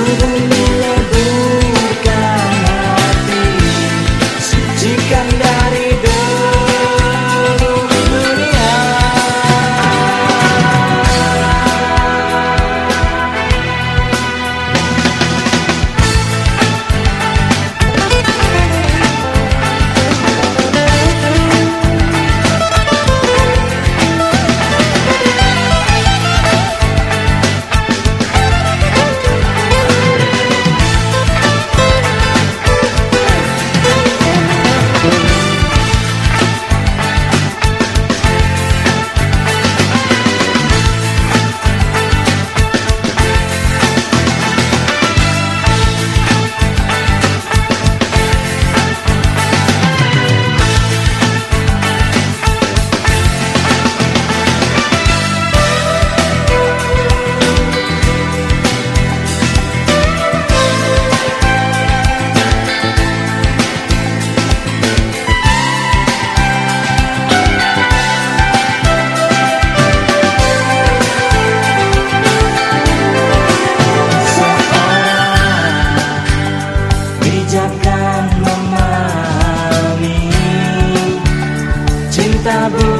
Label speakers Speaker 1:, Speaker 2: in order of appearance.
Speaker 1: 我等你来。I've